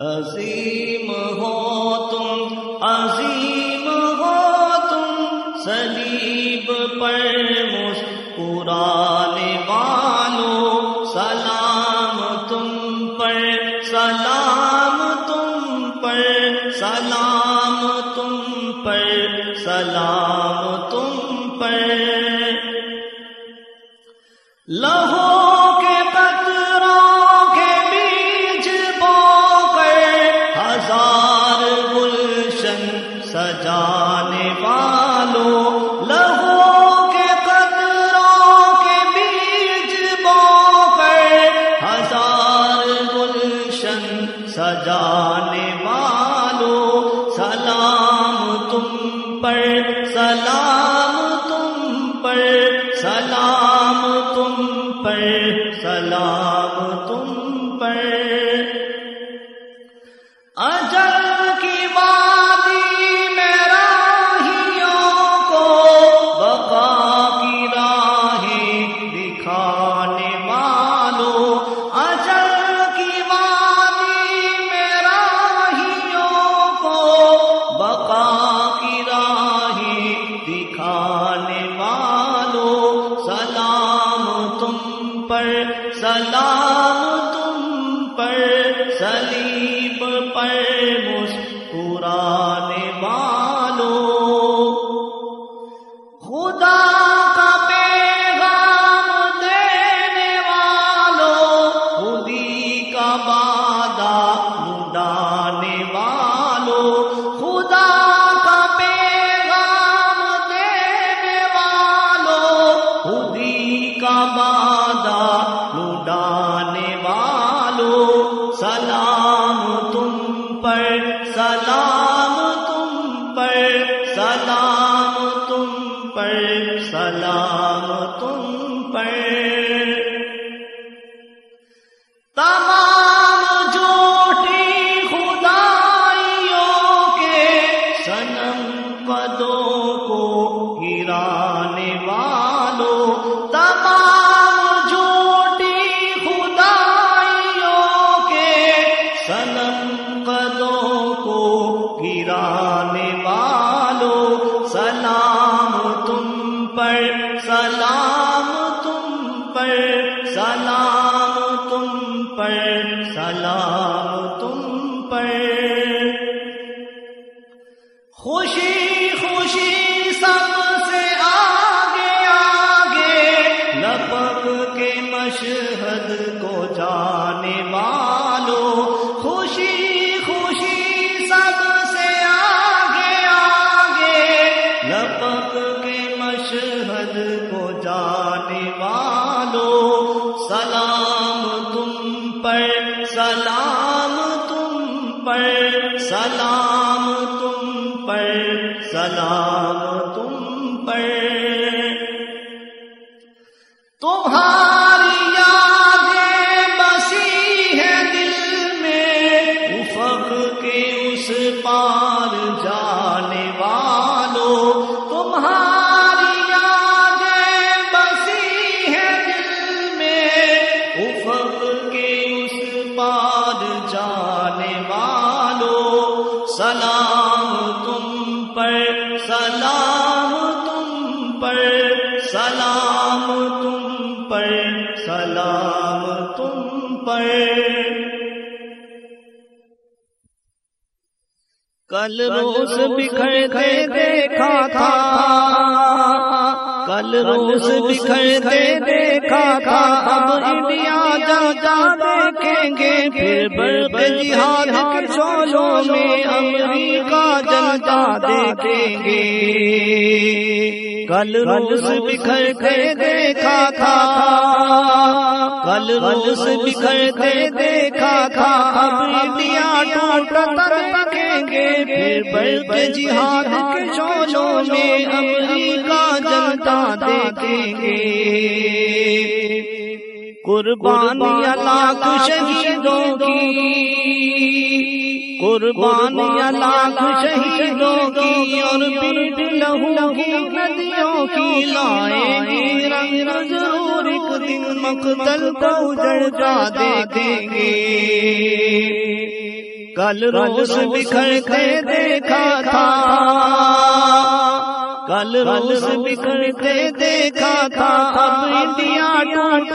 عظیم ہو تم، عظیم ہو تم سلیب پر مسکرانے والو، سلام تم پر، سلام تم پر، سلام تم پر، سلام تم پر۔ لہو پر سلام تم پر، سلیب پر مسکرانے والوں خدا کا پیغام دینے والوں خودی کا وعدہ اڑانے والوں خدا کا سلام تم پر سلام تم پر۔ سلام تم پر، سلام تم پر، سلام تم پر، سلام تم پر۔ خوشی خوشی سب سے آگے آگے۔ لپک کے مشہد کو جانے والوں کے مشہد کو جانے والو سلام تم پر، سلام تم پر، سلام تم پر، سلام تم پر۔ تمہارا سلام تم پر، سلام تم پر، سلام تم پر، سلام تم پر۔ کل روز بکھرتے دیکھا تھا کل روز بکھرتے دیکھا تھا، اب انڈیا جا جا دیکھیں گے۔ پھر برق جہاد کے شولوں میں امریکہ جلتا دیکھیں گے۔ کل روز بکھرتے دیکھا تھا، کل روز بکھرتے دیکھا تھا۔ اب انڈیا ٹوٹتا برق جہاد کے شولوں میں امریکہ جلتا دیکھیں گے۔ قربانی لاکھ شہیدوں کی۔ قربانی لاکھ شہیدوں کی اور پیٹ لہو کی ندیوں کی لائیں گے۔ رنگ ضرور ایک دن مقتل کو اجڑ جا دیکھیں گے۔ کل روس بکھرتے دیکھا تھا۔ کل روس بکھرتے دیکھا تھا۔ اب انڈیا ٹوٹتا